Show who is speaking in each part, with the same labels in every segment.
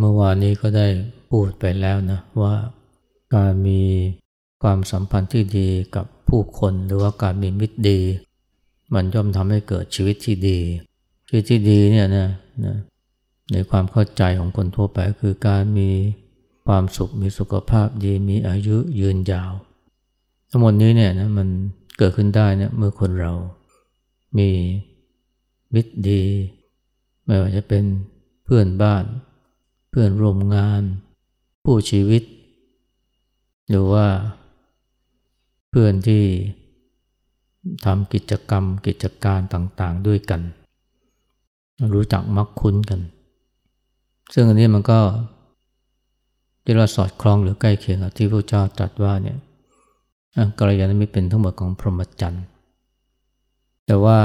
Speaker 1: เมื่อวานนี้ก็ได้พูดไปแล้วนะว่าการมีความสัมพันธ์ที่ดีกับผู้คนหรือว่าการมีมิตรดี มันย่อมทำให้เกิดชีวิตที่ดี ชีวิตที่ดีเนี่ยนะนะในความเข้าใจของคนทั่วไปคือการมีความสุขมีสุขภาพดีมีอายุยืนยาว ทั้งหมดนี้เนี่ยนะมันเกิดขึ้นได้เนี่ยเมื่อคนเรามีมิตรดี ไม่ว่าจะเป็นเพื่อนบ้าน เพื่อนร่วมงาน ผู้ชีวิต หรือว่า เพื่อนที่ทำกิจกรรมกิจการต่างๆด้วยกัน รู้จักมักคุ้นกัน ซึ่งอันนี้มันก็ที่เราสอดคล้องหรือใกล้เคียงกับที่พระเจ้าตรัสว่าเนี่ยกัลยาณมิตรเป็นทั้งหมดของพรหมจรรย์แต่ว่า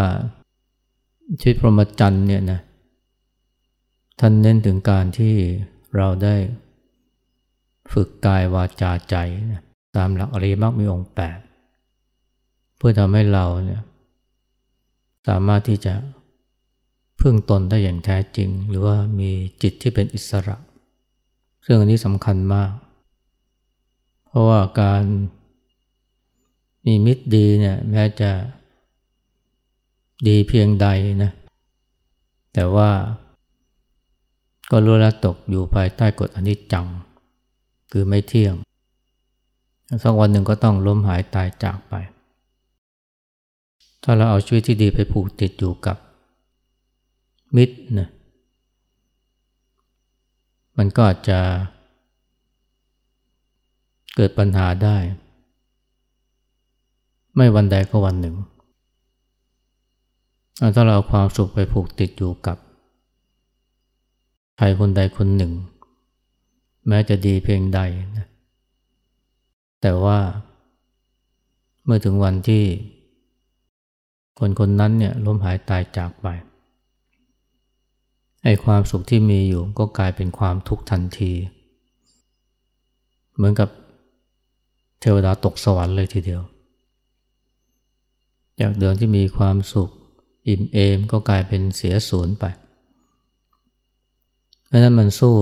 Speaker 1: ชีวิตพรหมจรรย์เนี่ยนะ ท่านเน้นถึงการที่เราได้ฝึกกายวาจาใจนะตามหลักอริยมรรคมีองค์แปดเพื่อทำให้เราเนี่ยสามารถที่จะพึ่งตนได้อย่างแท้จริง หรือว่ามีจิตที่เป็นอิสระซึ่งอันนี้สำคัญมาก เพราะว่าการมีมิตรดีเนี่ยแม้จะดีเพียงใดนะแต่ว่า ก็รู้แล้วตกอยู่ภายใต้กฎอนิจจัง คือไม่เที่ยง สักวันหนึ่งก็ต้องล้มหายตายจากไป ถ้าเราเอาชีวิตที่ดีไปผูกติดอยู่กับ มิตรนะมันก็อาจจะเกิดปัญหาได้ ไม่วันใดก็วันหนึ่ง ถ้าเราเอาความสุขไปผูกติดอยู่กับ ใครคนใดคนหนึ่ง แม้จะดีเพียงใดนะแต่ว่าเมื่อถึงวันที่ คนคนนั้นเนี่ยล้มหายตายจากไปไอ้ความสุขที่มีอยู่ก็กลายเป็นความทุกข์ทันที เหมือนกับเทวดาตกสวรรค์เลยทีเดียว จากเดิมที่มีความสุข อิ่มเอมก็กลายเป็นเสียสูญไป เพราะนั้นมันสู้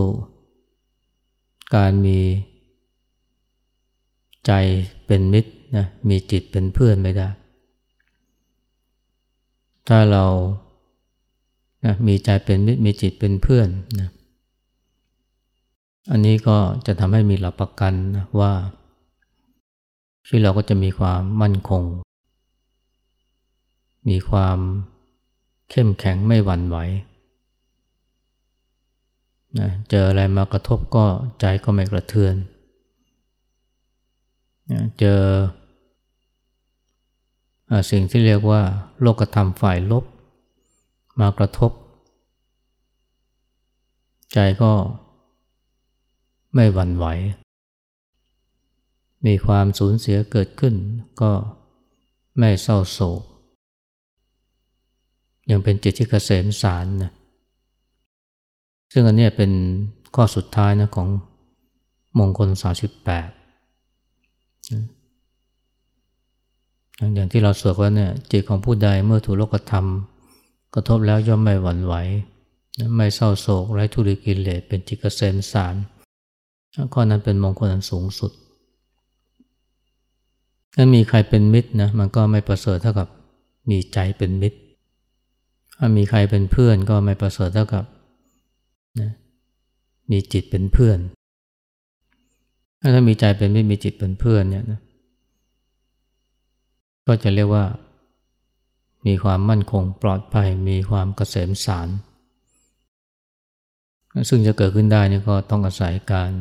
Speaker 1: การมีใจเป็นมิตรนะมีจิตเป็นเพื่อนไม่ได้ ถ้าเรานะมีใจเป็นมิตรมีจิตเป็นเพื่อนนะอันนี้ก็จะทำให้มีหลักประกันนะว่าชีวิตเราก็จะมีความมั่นคง มีความเข้มแข็งไม่หวั่นไหว นะเจออะไรมากระทบก็ใจก็ไม่กระเทือนเจอสิ่งที่เรียกว่า โลกธรรมฝ่ายลบ มากระทบ ใจก็ไม่หวั่นไหว มีความสูญเสียเกิดขึ้น ก็ไม่เศร้าโศก ยังเป็นจิตที่เกษมสารนะ ซึ่งอันนี้เป็นข้อสุดท้ายนะของมงคล 38 อย่างที่เราสวดว่าเนี่ยจิตของผู้ใดเมื่อถูกโลกธรรม กระทบแล้วย่อมไม่หวั่นไหว ไม่เศร้าโศกไร้ทุริกิเลสเป็นจิตเกษมสารข้อนั้นเป็นมงคลอันสูงสุดถ้ามีใครเป็นมิตรนะมันก็ไม่ประเสริฐเท่ากับมีใจเป็นมิตร ถ้ามีใครเป็นเพื่อนก็ไม่ประเสริฐเท่ากับ นะมีจิตเป็นเพื่อน ถ้ามีใจเป็นไมิตรมีจิตเป็นเพื่อนเนี่ยนะก็จะเรียกว่า มีความมั่นคงปลอดภัยมีความเกษมสาร ซึ่งจะเกิดขึ้นได้นี่ก็ต้องอาศัยการ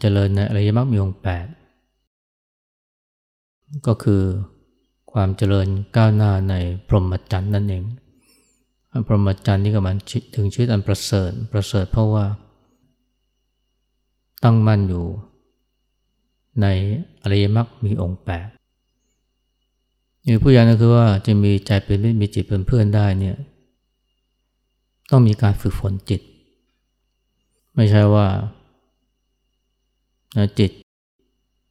Speaker 1: เจริญในอริยมรรคมีองค์แปดก็คือความเจริญก้าวหน้าในพรหมจรรย์นั่นเอง พรหมจรรย์นี่ก็มันถึงชีวิตอันประเสริฐประเสริฐเพราะว่า ตั้งมั่นอยู่ ในอริยมรรคมีองค์แปดนี่ผู้ยานก็คือว่าจะมีใจเป็นมิตรมีจิตเป็นเพื่อนได้เนี่ยต้องมีการฝึกฝนจิต ไม่ใช่ว่าจิต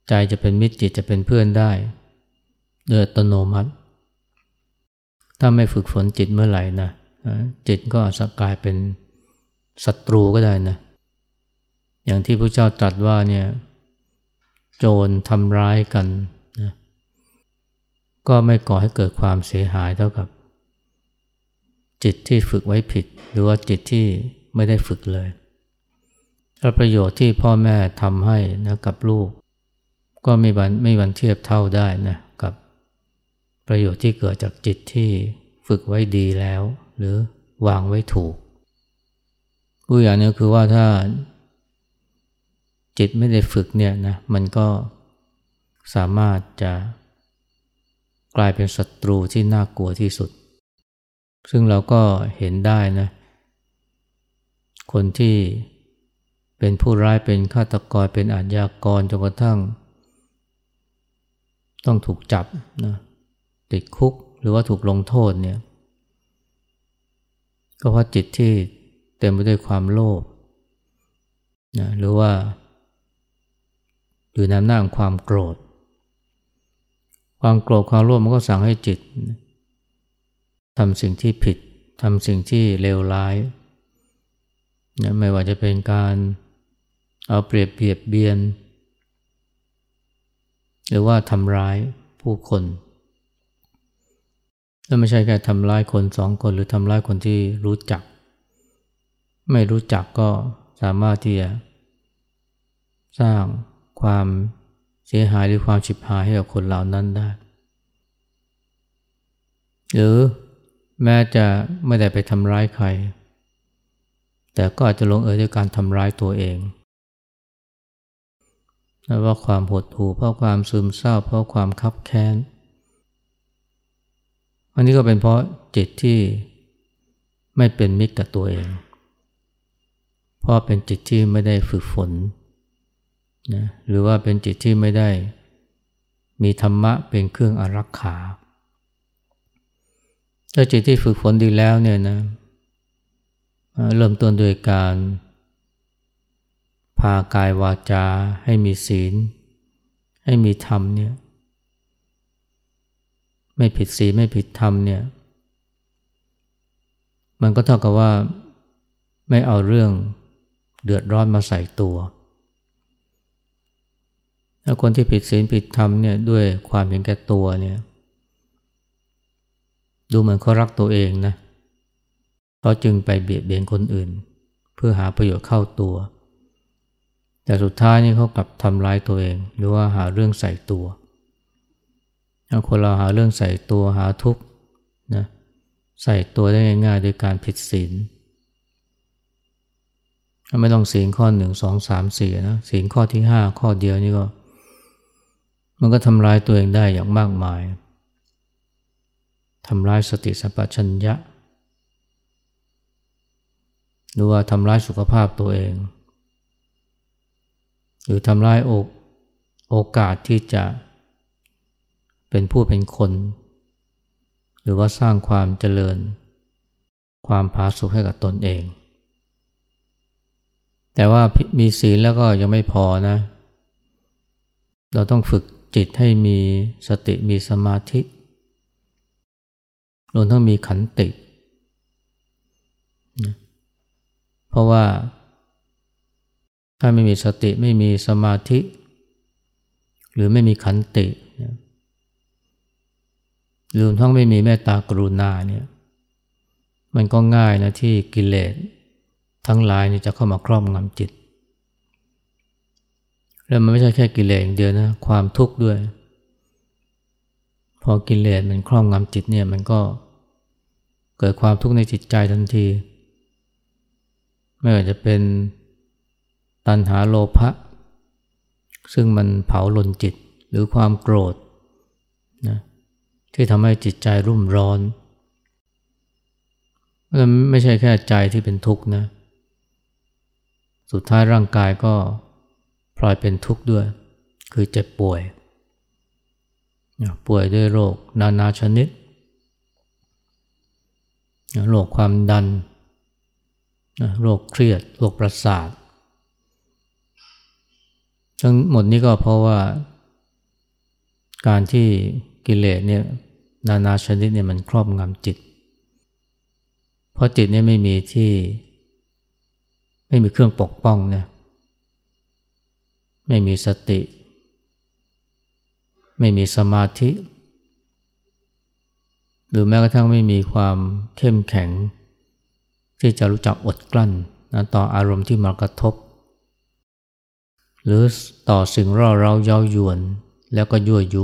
Speaker 1: ใจจะเป็นมิตรจิตจะเป็นเพื่อนได้ โดยอัตโนมัติ ถ้าไม่ฝึกฝนจิตเมื่อไหร่นะ จิตก็จะกลายเป็นศัตรูก็ได้นะ อย่างที่พระเจ้าตรัสว่าเนี่ยโจรทำร้ายกันนะก็ไม่ก่อให้เกิดความเสียหายเท่ากับ จิตที่ฝึกไว้ผิด หรือว่าจิตที่ไม่ได้ฝึกเลยและประโยชน์ที่พ่อแม่ทำให้นะกับลูก ก็ไม่วันไม่วันเทียบเท่าได้นะกับประโยชน์ที่เกิดจากจิตที่ฝึกไว้ดีแล้ว หรือวางไว้ถูกผู้อย่างนี้คือว่าถ้าจิตไม่ได้ฝึกเนี่ยนะมันก็สามารถจะกลายเป็นศัตรูที่น่ากลัวที่สุด ซึ่งเราก็เห็นได้นะคนที่เป็นผู้ร้ายเป็นฆาตกรเป็นอาชญากรจนกระทั่ง ต้องถูกจับนะติดคุกหรือว่าถูกลงโทษเนี่ย ก็เพราะจิตที่เต็มไปด้วยความโลภนะหรือว่า อยู่ในอำนาจความโกรธ ความโกรธความโลภมันก็สั่งให้จิตทำสิ่งที่ผิดทำสิ่งที่เลวร้ายนะไม่ว่าจะเป็นการเอาเปรียบเบียดเบียน หรือว่าทำร้ายผู้คน แล้วไม่ใช่แค่ทำร้ายคนสองคนหรือทำร้ายคนที่รู้จัก ไม่รู้จักก็สามารถที่จะสร้างความเสียหายหรือความฉิบหายให้กับคนเหล่านั้นได้ หรือแม้จะไม่ได้ไปทำร้ายใคร แต่ก็อาจจะลงเอยด้วยการทำร้ายตัวเองเพราะความหดหู่เพราะความซึมเศร้าเพราะความคับแค้น อันนี้ก็เป็นเพราะจิตที่ไม่เป็นมิตรกับตัวเอง เพราะเป็นจิตที่ไม่ได้ฝึกฝนนะหรือว่าเป็นจิตที่ไม่ได้มีธรรมะเป็นเครื่องอารักขาถ้าจิตที่ฝึกฝนดีแล้วเนี่ยนะเริ่มต้นโดยการ พากายวาจาให้มีศีล ให้มีธรรมเนี่ย ไม่ผิดศีลไม่ผิดธรรมเนี่ย มันก็เท่ากับว่าไม่เอาเรื่องเดือดร้อนมาใส่ตัว ถ้าคนที่ผิดศีลผิดธรรมเนี่ยด้วยความเห็นแก่ตัวเนี่ย ดูเหมือนเขารักตัวเองนะเขาจึงไปเบียดเบียนคนอื่น เพื่อหาประโยชน์เข้าตัว แต่สุดท้ายนี่เขากลับทำร้ายตัวเอง หรือว่าหาเรื่องใส่ตัว คนเราหาเรื่องใส่ตัวหาทุกข์นะใส่ตัวได้ง่ายๆโดยการผิดศีลไม่ต้องศีลข้อหนึ่งสองสามสี่นะศีลข้อที่ห้าข้อเดียวนี่ก็ มันก็ทำร้ายตัวเองได้อย่างมากมายทำร้ายสติสัมปชัญญะ หรือว่าทำร้ายสุขภาพตัวเอง หรือทำลายโอกโอกาสที่จะ เป็นผู้เป็นคน หรือว่าสร้างความเจริญ ความผาสุกให้กับตนเอง แต่ว่ามีศีลแล้วก็ยังไม่พอนะ เราต้องฝึกจิตให้มีสติมีสมาธิรวมทั้งมีขันติ เพราะว่า ถ้าไม่มีสติไม่มีสมาธิ หรือไม่มีขันติ รือทั้งไม่มีเมตตากรุณาเนี่ยมันก็ง่ายนะที่กิเลสทั้งหลายนี่จะเข้ามาครอบงำจิต แล้วมันไม่ใช่แค่กิเลสอย่างเดียวนะความทุกข์ด้วย พอกิเลสมันครอบงำจิตเนี่ยมันก็เกิดความทุกข์ในจิตใจทันที ไม่ว่าจะเป็นตัณหาโลภะซึ่งมันเผาลนจิตหรือความโกรธนะ ที่ทำให้จิตใจรุ่มร้อนมันไม่ใช่แค่ใจที่เป็นทุกข์นะ สุดท้ายร่างกายก็พลอยเป็นทุกข์ด้วย คือเจ็บป่วย ป่วยด้วยโรคนานาชนิด โรคความดัน โรคเครียด โรคประสาท ทั้งหมดนี้ก็เพราะว่า การที่ กิเลสเนี่ยนานาชนิดเนี่ยมันครอบงำจิต เพราะจิตเนี่ยไม่มีที่ ไม่มีเครื่องปกป้องเนี่ยไม่มีสติ ไม่มีสมาธิ หรือแม้กระทั่งไม่มีความเข้มแข็ง ที่จะรู้จักอดกลั้นนะต่ออารมณ์ที่มากระทบ หรือต่อสิ่งร่อเร้าเย้ายวนแล้วก็ยั่วยุ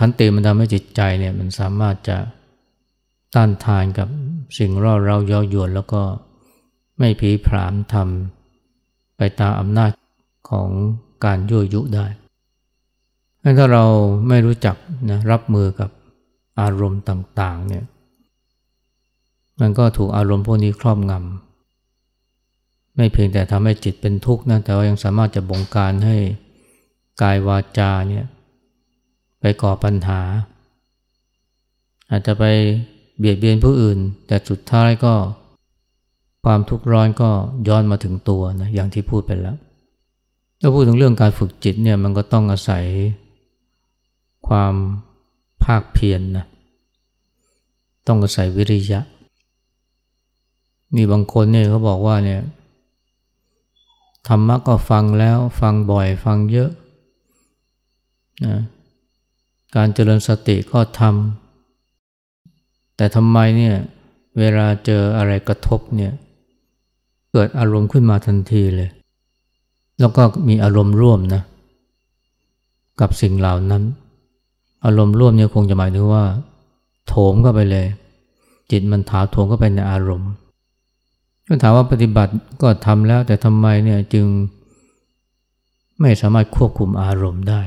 Speaker 1: ขันติมันทำให้จิตใจเนี่ยมันสามารถจะต้านทานกับสิ่งร่อเราเย้ายวน แล้วก็ไม่ผีผามทำไปตามอำนาจของการยั่วยุได้ถ้าเราไม่รู้จักนะรับมือกับอารมณ์ต่างๆเนี่ยมันก็ถูกอารมณ์พวกนี้ครอบงำไม่เพียงแต่ทำให้จิตเป็นทุกข์นะแต่ว่ายังสามารถจะบงการให้กายวาจาเนี่ย ไปก่อปัญหา อาจจะไปเบียดเบียนผู้อื่น แต่สุดท้ายก็ ความทุกข์ร้อนก็ย้อนมาถึงตัวนะอย่างที่พูดไปแล้วถ้าพูดถึงเรื่องการฝึกจิตเนี่ยมันก็ต้องอาศัย ความภาคเพียรนนะต้องอาศัยวิริยะ มีบางคนเนี่ยเขาบอกว่าเนี่ยธรรมะก็ฟังแล้วฟังบ่อยฟังเยอะนะ การเจริญสติก็ทำแต่ทำไมเนี่ยเวลาเจออะไรกระทบเนี่ยเกิดอารมณ์ขึ้นมาทันทีเลย แล้วก็มีอารมณ์ร่วมนะกับสิ่งเหล่านั้น อารมณ์ร่วมเนี่ยคงจะหมายถึงว่า โถมเข้าไปเลย จิตมันถาโถมเข้าไปในอารมณ์ก็ถามว่าปฏิบัติก็ทำแล้วแต่ทำไมเนี่ยจึงไม่สามารถควบคุมอารมณ์ได้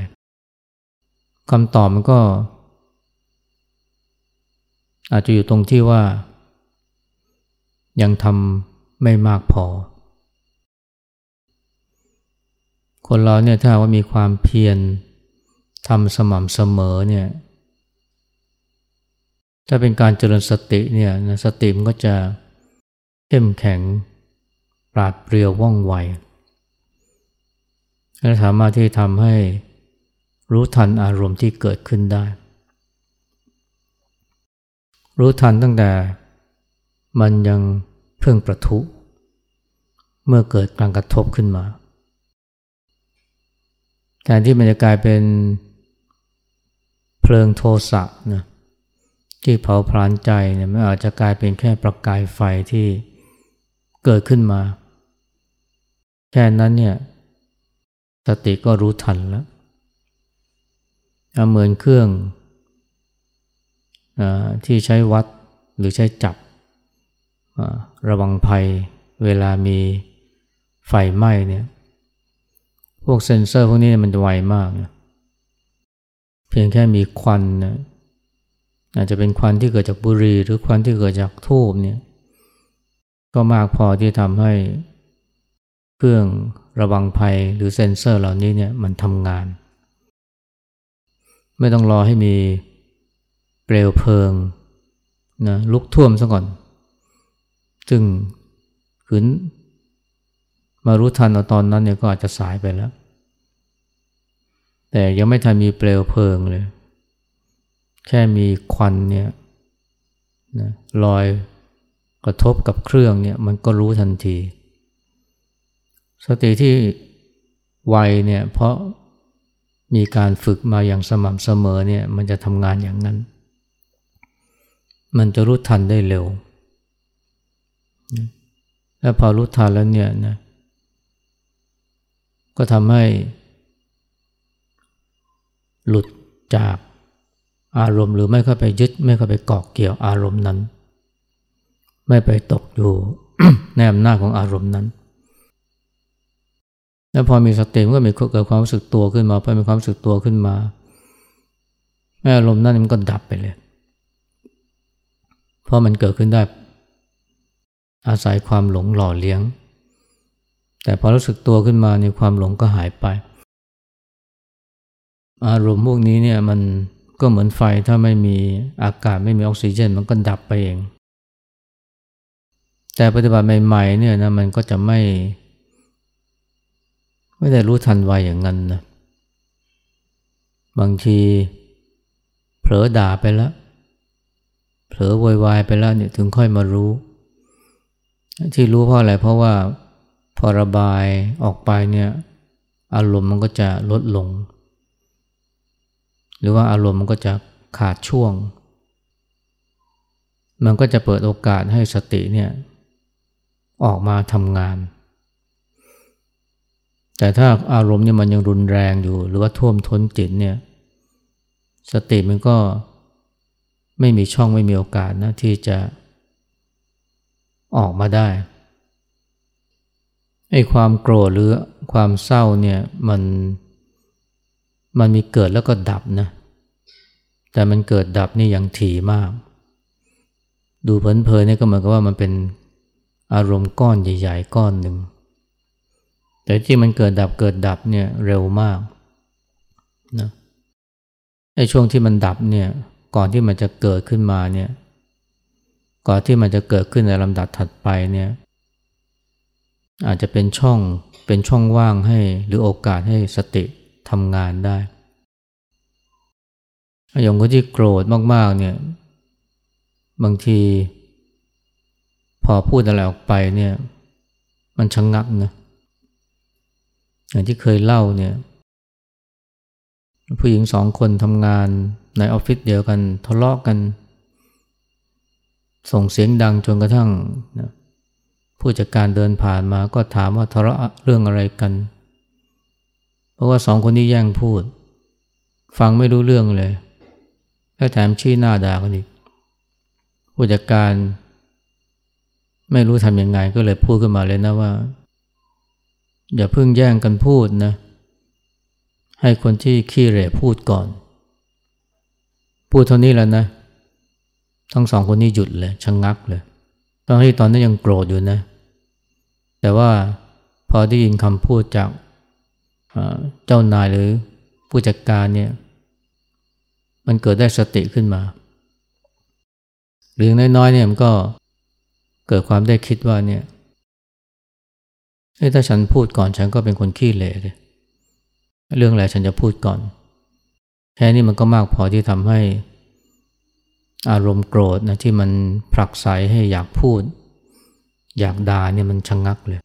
Speaker 1: คำตอบมันก็ อาจจะอยู่ตรงที่ว่า ยังทำไม่มากพอ คนเราเนี่ยถ้าว่ามีความเพียรทำสม่ำเสมอเนี่ย ถ้าเป็นการเจริญสติเนี่ยสติมันก็จะเข้มแข็งปราดเปรียวว่องไวและสามารถที่ทำให้ รู้ทันอารมณ์ที่เกิดขึ้นได้ รู้ทันตั้งแต่ มันยังเพิ่งประทุ เมื่อเกิดการกระทบขึ้นมาแทนที่มันจะกลายเป็นเพลิงโทสะนะที่เผาพลานใจเนี่ยมันอาจจะกลายเป็นแค่ประกายไฟที่เกิดขึ้นมา แค่นั้นเนี่ยสติก็รู้ทันแล้ว เหมือนเครื่องอที่ใช้วัดหรือใช้จับระวังภัยเวลามีไฟไหม้เนี่ยพวกเซ็นเซอร์พวกนี้มันจะไวมากนะเพียงแค่มีควันนะอาจจะเป็นควันที่เกิดจากบุหรี่หรือควันที่เกิดจากทูบเนี่ยก็มากพอที่ทำให้เครื่องระวังภัยหรือเซ็นเซอร์เหล่านี้เนี่ยมันทำงาน ไม่ต้องรอให้มีเปลวเพลิงนะลุกท่วมซะก่อน ซึ่งขืนมารู้ทันเอาตอนนั้นเนี่ยก็อาจจะสายไปแล้ว แต่ยังไม่ทันมีเปลวเพลิงเลย แค่มีควันเนี่ยนะลอยกระทบกับเครื่องเนี่ยมันก็รู้ทันที สติที่ไวเนี่ยเพราะ มีการฝึกมาอย่างสม่ำเสมอเนี่ยมันจะทำงานอย่างนั้น มันจะรู้ทันได้เร็ว แล้วพอรู้ทันแล้วเนี่ยนะก็ทำให้ หลุดจากอารมณ์หรือไม่เข้าไปยึด ไม่เข้าไปเกาะเกี่ยวอารมณ์นั้น ไม่ไปตกอยู่ในอำนาจของอารมณ์นั้น แล้วพอมีสติมันก็มีเกิดความรู้สึกตัวขึ้นมาพอมีความรู้สึกตัวขึ้นมาแม่อารมณ์นั้นมันก็ดับไปเลยเพราะมันเกิดขึ้นได้ อาศัยความหลงหล่อเลี้ยง แต่พอรู้สึกตัวขึ้นมาในความหลงก็หายไป อารมณ์พวกนี้เนี่ยมันก็เหมือนไฟถ้าไม่มีอากาศไม่มีออกซิเจน มันก็ดับไปเอง แต่ปฏิบัติใหม่ๆเนี่ยนะมันก็จะไม่ ไม่ได้รู้ทันไวอย่างนั้นนะ บางทีเผลอด่าไปแล้ว เผลอวอยวายไปแล้วเนี่ยถึงค่อยมารู้ ที่รู้เพราะอะไร เพราะว่าพอระบายออกไปเนี่ยอารมณ์มันก็จะลดลง หรือว่าอารมณ์มันก็จะขาดช่วง มันก็จะเปิดโอกาสให้สติเนี่ยออกมาทำงาน แต่ถ้าอารมณ์เนี่ยมันยังรุนแรงอยู่ หรือว่าท่วมท้นจิตเนี่ย สติมันก็ไม่มีช่องไม่มีโอกาสนะที่จะออกมาได้ไอ้ความโกรธหรือความเศร้าเนี่ยมันมันมีเกิดแล้วก็ดับนะ แต่มันเกิดดับนี่อย่างถี่มาก ดูเพลินๆเนี่ยก็เหมือนกับว่ามันเป็นอารมณ์ก้อนใหญ่ ๆ ก้อนหนึ่ง แต่ที่มันเกิดดับเกิดดับเนี่ยเร็วมากนะไอ้ช่วงที่มันดับเนี่ยก่อนที่มันจะเกิดขึ้นมาเนี่ยก่อนที่มันจะเกิดขึ้นในลำดับถัดไปเนี่ยอาจจะเป็นช่องเป็นช่องว่างให้หรือโอกาสให้สติทำงานได้อย่างคนที่โกรธมากๆเนี่ยบางที พอพูดอะไรออกไปเนี่ยมันชะงงักนะ อย่างที่เคยเล่าเนี่ย ผู้หญิงสองคนทำงานในออฟฟิศเดียวกันทะเลาะกกัน ส่งเสียงดังจนกระทั่งนะผู้จัดการเดินผ่านมาก็ถามว่าทะเลาะเรื่องอะไรกัน เพราะว่าสองคนนี้แย่งพูด ฟังไม่รู้เรื่องเลยแล้วแถมชี้หน้าด่ากันอีกผู้จัดการ ไม่รู้ทำยังไงก็เลยพูดขึ้นมาเลยนะว่า อย่าเพิ่งแย่งกันพูดนะ ให้คนที่ขี้เหร่พูดก่อน พูดเท่านี้แล้วนะ ทั้งสองคนนี้หยุดเลยชะงงักเลยตอนที่ตอนนั้นยังโกรธอยู่นะ แต่ว่าพอได้ยินคำพูดจากเจ้านายหรือผู้จัดการเนี่ย มันเกิดได้สติขึ้นมา หรือน้อยๆเนี่ยมันก็เกิดความได้คิดว่าเนี่ย ถ้าฉันพูดก่อนฉันก็เป็นคนขี้เหร่เลยเรื่องอะไรฉันจะพูดก่อน แค่นี้มันก็มากพอที่ทำให้อารมณ์โกรธนะที่มันผลักไสให้อยากพูด อยากด่าเนี่ยมันชะงงักเลย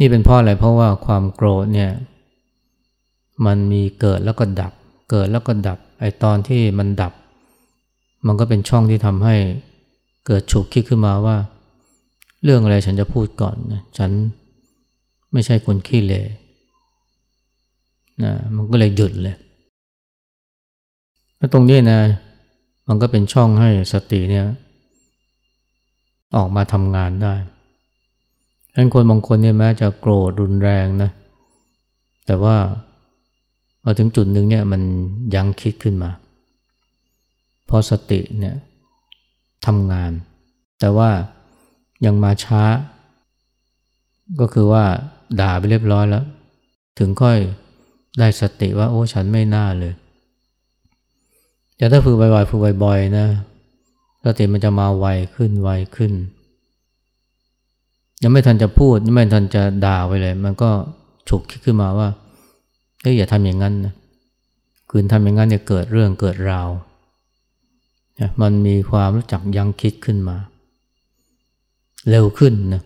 Speaker 1: นี่เป็นเพราะอะไรเพราะว่าความโกรธเนี่ย มันมีเกิดแล้วก็ดับ เกิดแล้วก็ดับไอตอนที่มันดับ มันก็เป็นช่องที่ทำให้เกิดฉุกคิดขึ้นมาว่า เรื่องอะไรฉันจะพูดก่อนนะฉัน ไม่ใช่คนขี้เลนะมันก็เลยหยุดเลยแล้วตรงนี้นะ มันก็เป็นช่องให้สติเนี่ย ออกมาทำงานได้ดังนั้นคนบางคนเนี่ยแม้จะโกรธรุนแรงนะ แต่ว่าพอถึงจุดหนึ่งเนี่ยมันยังคิดขึ้นมา เพราะสติเนี่ยทำงาน แต่ว่ายังมาช้า ก็คือว่า ด่าไปเรียบร้อยแล้ว ถึงค่อยได้สติว่า โอ้ฉันไม่น่าเลยแต่ถ้าฝึกบ่อยๆฝึกบ่อยๆนะสติมันจะมาไวขึ้นไวขึ้น ยังไม่ทันจะพูดยังไม่ทันจะด่าไปเลย มันก็ฉุกคิดขึ้นมาว่าเฮ้ยอย่าทำอย่างนั้นนะคืนทำอย่างนั้นเนี่ยเกิดเรื่องเกิดราวมันมีความรู้จักยังคิดขึ้นมา เร็วขึ้นนะ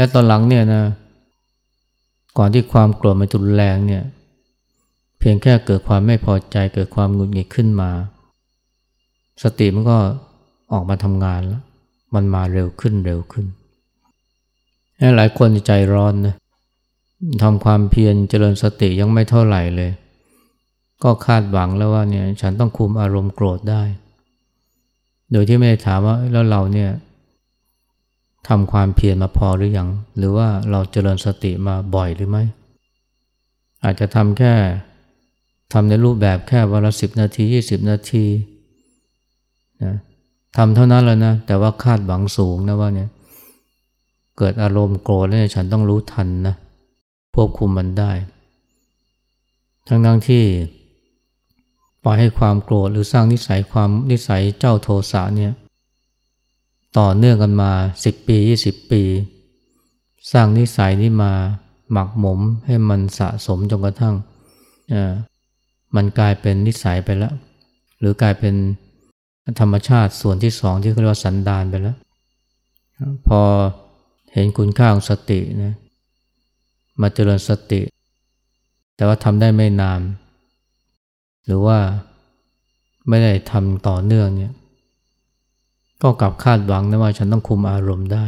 Speaker 1: และตอนหลังเนี่ยนะ ก่อนที่ความโกรธมันจุนแรงเนี่ย เพียงแค่เกิดความไม่พอใจเกิดความหงุดหงิดขึ้นมา สติมันก็ออกมาทำงานแล้ว มันมาเร็วขึ้นเร็วขึ้น หลายคนใจร้อนนะทำความเพียรเจริญสติยังไม่เท่าไหร่เลย ก็คาดหวังแล้วว่าเนี่ยฉันต้องคุมอารมณ์โกรธได้ โดยที่ไม่ได้ถามว่าแล้วเราเนี่ย ทำความเพียรมาพอหรือยัง หรือว่าเราเจริญสติมาบ่อยหรือไม่ อาจจะทำแค่ทำในรูปแบบแค่วันละสิบนาทียี่สิบนาทีนะทำเท่านั้นแล้วนะ แต่ว่าคาดหวังสูงนะว่าเนี่ย เกิดอารมณ์โกรธเนี่ยฉันต้องรู้ทันนะควบคุมมันได้ ทั้งทั้งที่ปล่อยให้ความโกรธหรือสร้างนิสัยความนิสัยเจ้าโทสะเนี่ย ต่อเนื่องกันมาสิบปียี่สิบปี สร้างนิสัยนี้มาหมักหมมให้มันสะสมจนกระทั่งมันกลายเป็นนิสัยไปแล้ว หรือกลายเป็นธรรมชาติส่วนที่สองที่เรียกว่าสันดานไปแล้ว พอเห็นคุณค่าของสตินะมาเจริญสติ แต่ว่าทำได้ไม่นาน หรือว่าไม่ได้ทำต่อเนื่องเนี่ย ก็กลับคาดหวังนะว่าฉันต้องคุมอารมณ์ได้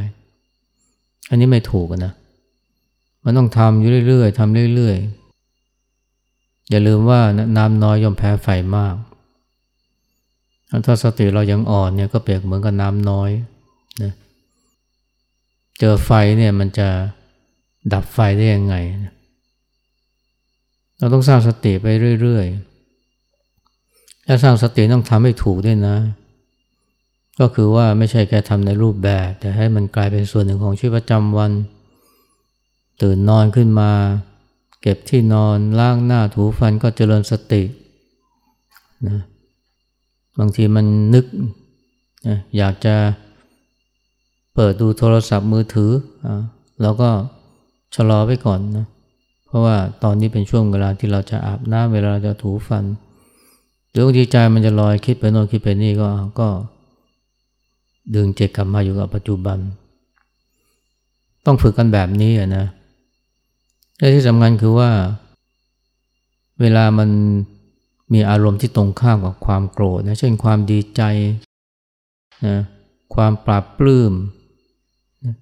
Speaker 1: อันนี้ไม่ถูกนะ มันต้องทำอยู่เรื่อยๆทำเรื่อยๆ อย่าลืมว่าน้ำน้อยย่อมแพ้ไฟมาก ถ้าสติเรายังอ่อนเนี่ยก็เปรียบเหมือนกับน้ำน้อยนะเจอไฟเนี่ยมันจะดับไฟได้ยังไง เราต้องสร้างสติไปเรื่อยๆ และสร้างสติต้องทำให้ถูกด้วยนะ ก็คือว่าไม่ใช่แค่ทำในรูปแบบ แต่ให้มันกลายเป็นส่วนหนึ่งของชีวิตประจำวัน ตื่นนอนขึ้นมา เก็บที่นอนล้างหน้าถูฟันก็เจริญสตินะบางทีมันนึกนะอยากจะเปิดดูโทรศัพท์มือถืออแล้วก็ชะลอไว้ก่อนนะเพราะว่าตอนนี้เป็นช่วงเวลาที่เราจะอาบน้ำเวลาจะถูฟันหรือบางทีใจมันจะลอยคิดไปโน่นคิดไปนี่ก็ก็ ดึงจิตกลับมาอยู่กับปัจจุบัน ต้องฝึกกันแบบนี้นะและที่สำคัญคือว่า เวลามันมีอารมณ์ที่ตรงข้ามกับความโกรธนะเช่นความดีใจนะความปราบปลื้มนะ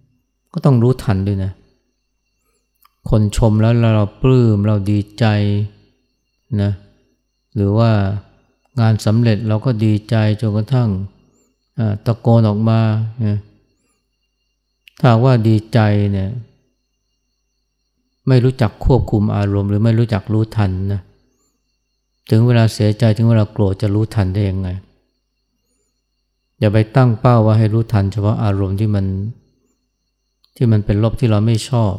Speaker 1: ก็ต้องรู้ทันด้วยนะ คนชมแล้วเราปลื้มเราดีใจนะหรือว่างานสำเร็จเราก็ดีใจจนกระทั่ง ตะโกนออกมาถ้าว่าดีใจเนี่ยไม่รู้จักควบคุมอารมณ์ หรือไม่รู้จักรู้ทันนะถึงเวลาเสียใจถึงเวลาโกรธจะรู้ทันได้ยังไง อย่าไปตั้งเป้าว่าให้รู้ทัน เฉพาะอารมณ์ที่มันที่มันเป็นลบที่เราไม่ชอบ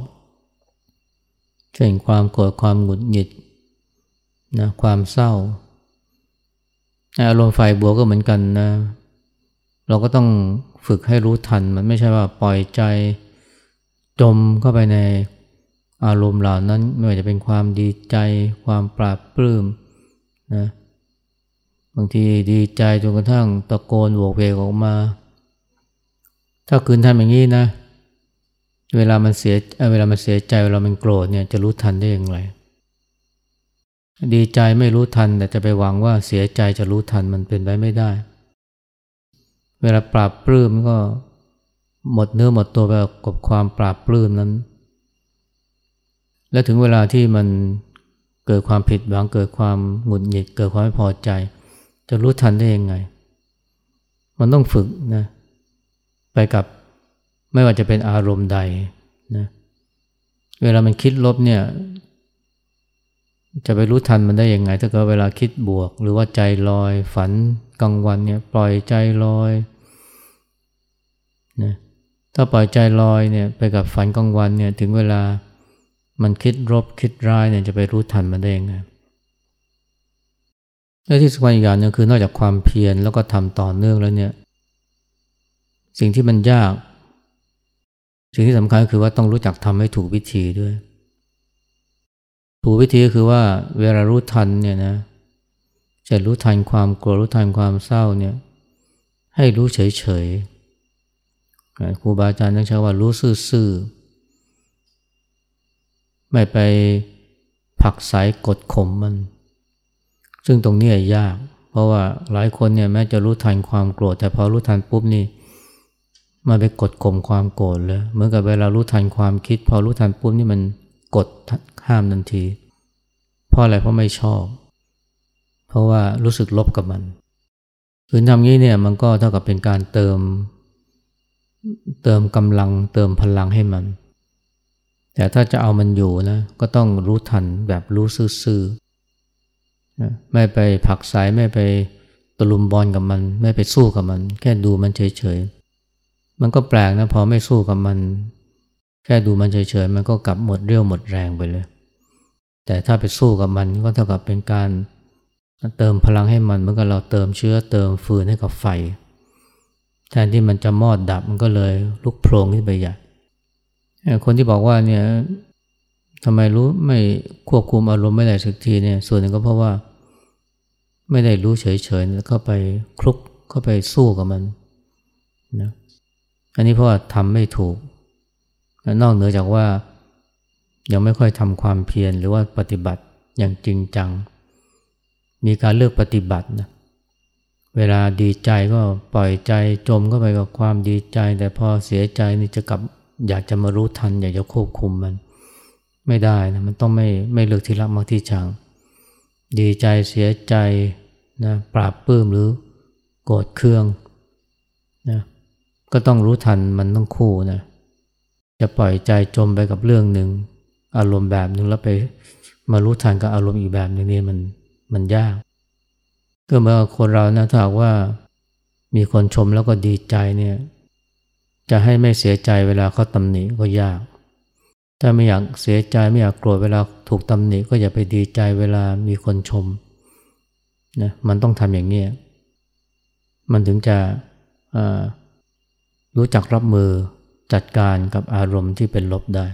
Speaker 1: เช่นความโกรธความหงุดหงิดนะความเศร้าอารมณ์ฝ่ายบวกก็เหมือนกันนะ เราก็ต้องฝึกให้รู้ทัน มันไม่ใช่ว่าปล่อยใจจมเข้าไปในอารมณ์เหล่านั้น ไม่ว่าจะเป็นความดีใจ ความปราบปลื้มนะบางทีดีใจจนกระทั่งตะโกนโวกเวกออกมา ถ้าคืนทำอย่างนี้นะ เวลามันเสียเวลามันเสียใจเวลามันโกรธเนี่ยจะรู้ทันได้อย่างไร ดีใจไม่รู้ทันแต่จะไปหวังว่าเสียใจจะรู้ทันมันเป็นไปไม่ได้ เวลาปราบปลื้มก็หมดเนื้อหมดตัวไปกับความปราบปลื้มนั้น และถึงเวลาที่มันเกิดความผิดหวังเกิดความหงุดหงิดเกิดความไม่พอใจ จะรู้ทันได้ยังไง มันต้องฝึกนะไปกับไม่ว่าจะเป็นอารมณ์ใดนะเวลามันคิดลบเนี่ย จะไปรู้ทันมันได้ยังไง ถ้าเกิดเวลาคิดบวก หรือว่าใจลอยฝันกลางวันเนี่ยปล่อยใจลอย นะถ้าปล่อยใจลอยเนี่ยไปกับฝันกลางวันเนี่ยถึงเวลามันคิดรบคิดร้ายเนี่ยจะไปรู้ทันมันได้ยังไงและที่สำคัญอีกอย่างนึงคือนอกจากความเพียรแล้วก็ทำต่อเนื่องแล้วเนี่ยสิ่งที่มันยาก สิ่งที่สำคัญคือว่าต้องรู้จักทำให้ถูกวิธีด้วย ถูกวิธีก็คือว่าเวลารู้ทันเนี่ยนะจะรู้ทันความกลัวรู้ทันความเศร้าเนี่ยให้รู้เฉย ครูบาอาจารย์ต้องใช้ว่ารู้ซื่อๆไม่ไปผักสายกดข่มมัน ซึ่งตรงนี้ยาก เพราะว่าหลายคนเนี่ยแม้จะรู้ทันความโกรธ แต่พอรู้ทันปุ๊บนี่มันไปกดข่มความโกรธเลยเหมือนกับเวลารู้ทันความคิด พอรู้ทันปุ๊บนี่มันกดห้ามทันทีเพราะอะไรเพราะไม่ชอบ เพราะว่ารู้สึกลบกับมันคือทำงี้เนี่ยมันก็เท่ากับเป็นการเติม เติมกำลังเติมพลังให้มัน แต่ถ้าจะเอามันอยู่นะก็ต้องรู้ทันแบบรู้ซื่อๆไม่ไปผักสายไม่ไปตะลุมบอลกับมัน ไม่ไปสู้กับมัน แค่ดูมันเฉยๆมันก็แปลกนะพอไม่สู้กับมัน แค่ดูมันเฉยๆมันก็กลับหมดเรี่ยวหมดแรงไปเลย แต่ถ้าไปสู้กับมันก็เท่ากับเป็นการเติมพลังให้มันเหมือนกับเราเติมเชื้อเติมฟืนให้กับไฟ แทนที่มันจะมอดดับมันก็เลยลุกโพลงขึ้นไปใหญ่คนที่บอกว่าเนี่ยทำไมรู้ไม่ควบคุมอารมณ์ไม่ได้สักทีเนี่ยส่วนหนึ่งก็เพราะว่า ไม่ได้รู้เฉยๆแล้วก็ไปคลุกเข้าไปสู้กับมันนะอันนี้เพราะว่าทำไม่ถูก นอกเหนือจากว่า ยังไม่ค่อยทำความเพียรหรือว่าปฏิบัติอย่างจริงจัง มีการเลือกปฏิบัตินะ เวลาดีใจก็ปล่อยใจจมเข้าไปกับความดีใจ แต่พอเสียใจนี่จะกลับอยากจะมารู้ทัน อยากจะควบคุมมัน ไม่ได้นะมันต้องไม่ไม่เลือกที่รักมากที่ชัง ดีใจเสียใจนะปราบปื้มหรือโกรธเคืองนะก็ต้องรู้ทันมันต้องคู่นะจะปล่อยใจจมไปกับเรื่องหนึ่ง อารมณ์แบบหนึ่งแล้วไปมารู้ทันกับอารมณ์อีกแบบหนึ่งนี่มันมันยาก ก็เมื่อคนเรานะถ้าว่ามีคนชมแล้วก็ดีใจเนี่ยจะให้ไม่เสียใจเวลาเขาตำหนิก็ยาก ถ้าไม่อยากเสียใจไม่อยากโกรธเวลาถูกตำหนิก็อย่าไปดีใจเวลามีคนชมนะมันต้องทำอย่างนี้มันถึงจะรู้จักรับมือจัดการกับอารมณ์ที่เป็นลบได้